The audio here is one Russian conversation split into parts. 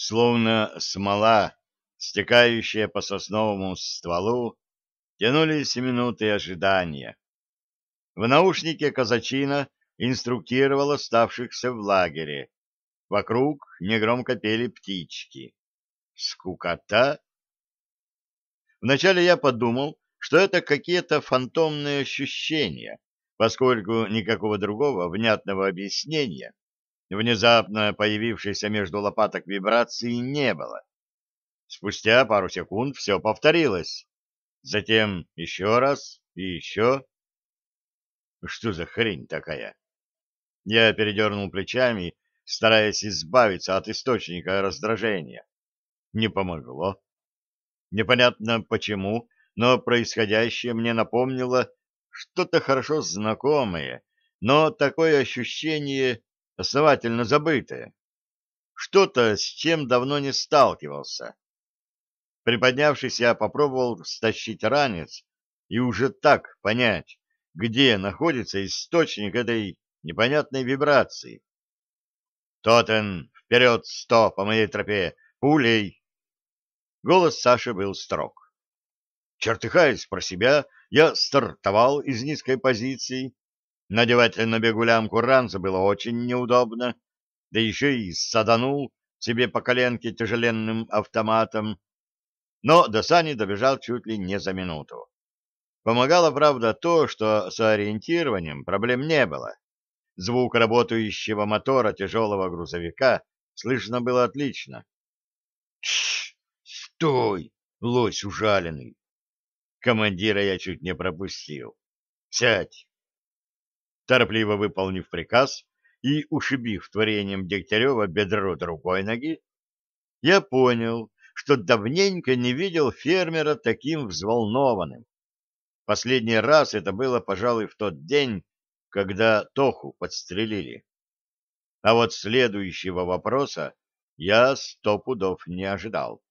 Словно смола, стекающая по сосновому стволу, тянулись минуты ожидания. В наушнике казачина инструктировал оставшихся в лагере. Вокруг негромко пели птички. Скукота. Вначале я подумал, что это какие-то фантомные ощущения, поскольку никакого другого внятного объяснения внезапно появившейся между лопаток вибрации не было. Спустя пару секунд все повторилось. Затем еще раз и еще. Что за хрень такая? Я передернул плечами, стараясь избавиться от источника раздражения. Не помогло. Непонятно почему, но происходящее мне напомнило что-то хорошо знакомое, но такое ощущение основательно забытое. Что-то, с чем давно не сталкивался. Приподнявшись, я попробовал стащить ранец и уже так понять, где находится источник этой непонятной вибрации. «Тотен, вперед, сто по моей тропе! Пулей!» Голос Саши был строг. Чертыхаясь про себя, я стартовал из низкой позиции. Надевать на бегу лямку было очень неудобно, да еще и саданул себе по коленке тяжеленным автоматом. Но до сани добежал чуть ли не за минуту. Помогало, правда, то, что с ориентированием проблем не было. Звук работающего мотора тяжелого грузовика слышно было отлично. Тш, стой, лось ужаленный! Командира я чуть не пропустил. Сядь! Торопливо выполнив приказ и ушибив творением Дегтярева бедро другой ноги, я понял, что давненько не видел фермера таким взволнованным. Последний раз это было, пожалуй, в тот день, когда Тоху подстрелили. А вот следующего вопроса я сто пудов не ожидал.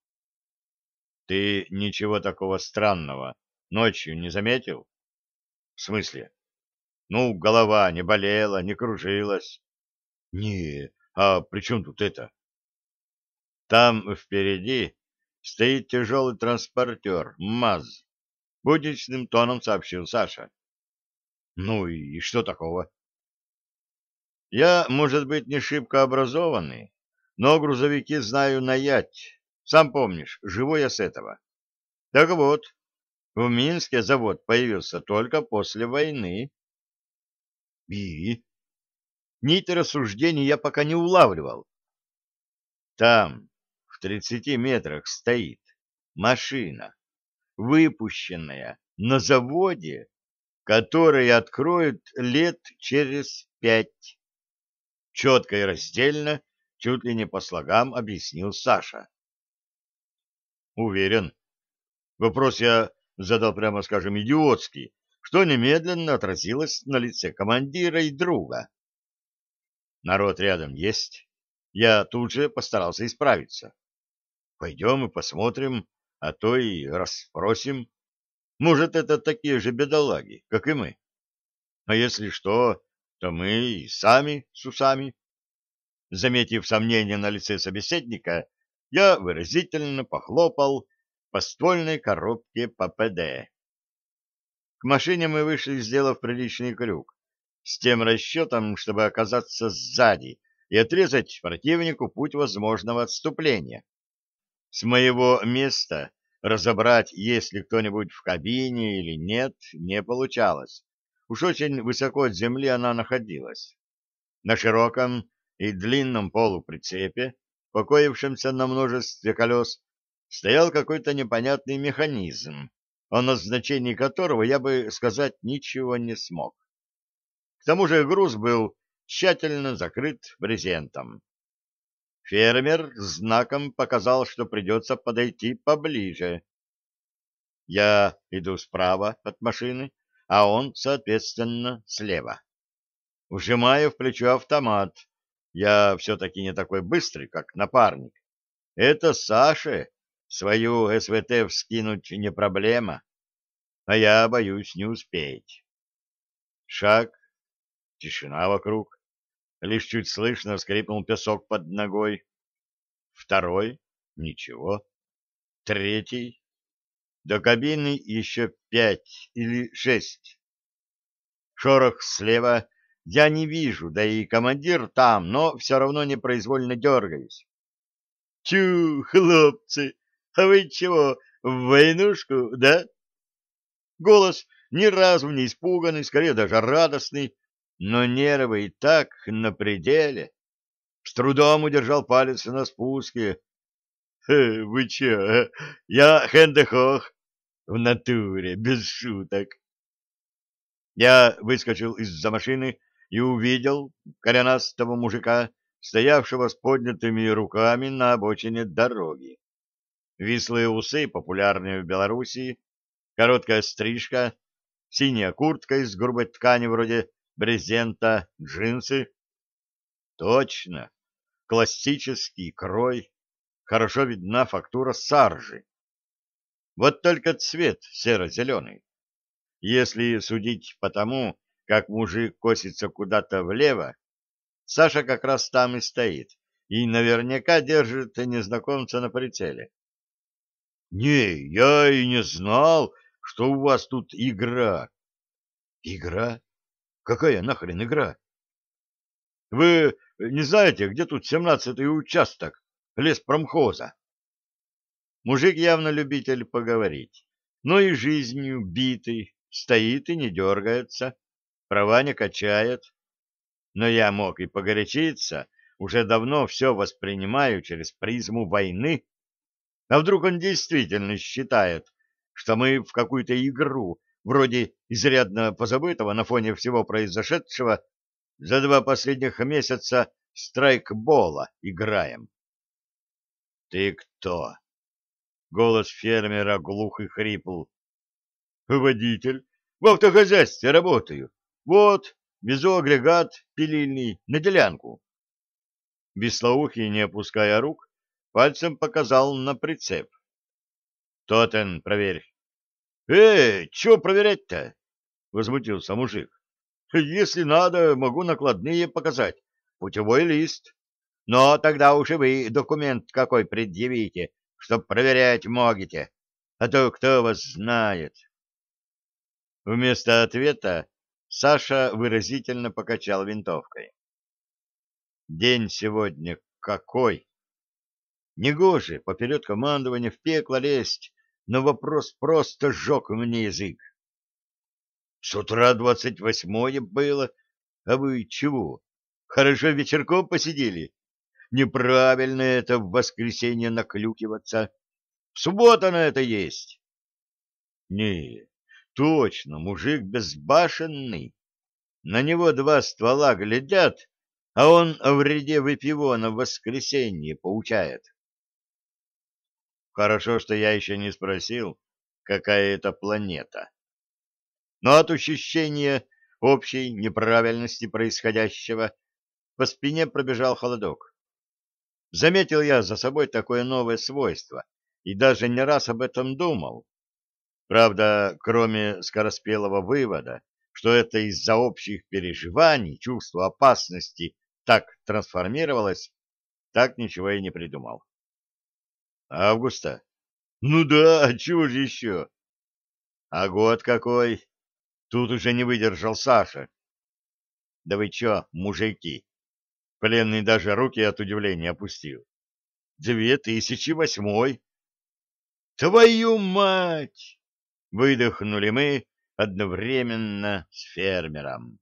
Ты ничего такого странного ночью не заметил? В смысле? Ну, голова не болела, не кружилась. Не, а при чем тут это? Там впереди стоит тяжелый транспортер, МАЗ. Будничным тоном сообщил Саша. Ну и что такого? Я, может быть, не шибко образованный, но грузовики знаю наять. Сам помнишь, живу я с этого. Так вот, в Минске завод появился только после войны. И? Нить рассуждений я пока не улавливал. Там, в тридцати метрах, стоит машина выпущенная на заводе, который откроют лет через пять. Четко и раздельно, чуть ли не по слогам, объяснил Саша. Уверен. Вопрос я задал, прямо скажем, идиотский, что немедленно отразилось на лице командира и друга. Народ рядом есть. Я тут же постарался исправиться. Пойдем и посмотрим, а то и расспросим. Может, это такие же бедолаги, как и мы. А если что, то мы и сами с усами. Заметив сомнение на лице собеседника, я выразительно похлопал по ствольной коробке ППД. К машине мы вышли, сделав приличный крюк, с тем расчетом, чтобы оказаться сзади и отрезать противнику путь возможного отступления. С моего места разобрать, есть ли кто-нибудь в кабине или нет, не получалось. Уж очень высоко от земли она находилась. На широком и длинном полуприцепе, покоившемся на множестве колес, стоял какой-то непонятный механизм, о назначении которого я бы сказать ничего не смог. К тому же груз был тщательно закрыт брезентом. Фермер знаком показал, что придется подойти поближе. Я иду справа от машины, а он, соответственно, слева. Ужимаю в плечо автомат. Я все-таки не такой быстрый, как напарник. Это Саше свою СВТ вскинуть не проблема, а я боюсь не успеть. Шаг, тишина вокруг. Лишь чуть слышно скрипнул песок под ногой. Второй — ничего. Третий — до кабины еще пять или шесть. Шорох слева я не вижу, да и командир там, но все равно непроизвольно дергаюсь. Тю, хлопцы, а вы чего, в войнушку, да? Голос ни разу не испуганный, скорее даже радостный, но нервы и так на пределе. С трудом удержал палец на спуске. «Э, — Вы че, я Хендехох в натуре, без шуток. Я выскочил из-за машины и увидел коренастого мужика, стоявшего с поднятыми руками на обочине дороги. Вислые усы, популярные в Белоруссии, короткая стрижка, синяя куртка из грубой ткани вроде брезента, джинсы. Точно, классический крой, хорошо видна фактура саржи. Вот только цвет серо-зеленый. Если судить по тому, как мужик косится куда-то влево, Саша как раз там и стоит, и наверняка держит незнакомца на прицеле. — Не, я и не знал, что у вас тут игра. — Игра? Какая нахрен игра? — Вы не знаете, где тут семнадцатый участок леспромхоза? Мужик явно любитель поговорить, но и жизнью битый, стоит и не дергается, права не качает. Но я мог и погорячиться, уже давно все воспринимаю через призму войны. А вдруг он действительно считает, что мы в какую-то игру, вроде изрядно позабытого на фоне всего произошедшего, за два последних месяца страйкбола играем. — Ты кто? — голос фермера глух и хрипл. — Водитель. В автохозяйстве работаю. Вот, везу агрегат пилильный на делянку. Беслоухий, не опуская рук, пальцем показал на прицеп. — Тотен, проверь. — Эй, чего проверять-то? — возмутился мужик. — Если надо, могу накладные показать. Путевой лист. Но тогда уже вы документ какой предъявите, чтоб проверять могите. А то кто вас знает. Вместо ответа Саша выразительно покачал винтовкой. День сегодня какой? Негоже поперед командования в пекло лезть, но вопрос просто сжег мне язык. С утра двадцать восьмое было, а вы чего? Хорошо вечерком посидели? Неправильно это в воскресенье наклюкиваться. В субботу на это есть. Не, точно, мужик безбашенный. На него два ствола глядят, а он о вреде выпивона в воскресенье поучает. Хорошо, что я еще не спросил, какая это планета. Но от ощущения общей неправильности происходящего по спине пробежал холодок. Заметил я за собой такое новое свойство и даже не раз об этом думал. Правда, кроме скороспелого вывода, что это из-за общих переживаний чувство опасности так трансформировалось, так ничего и не придумал. Августа? Ну да, а чего же еще? А год какой? Тут уже не выдержал Саша. Да вы че, мужики? Пленный даже руки от удивления опустил. Две тысячи восьмой. Твою мать! Выдохнули мы одновременно с фермером.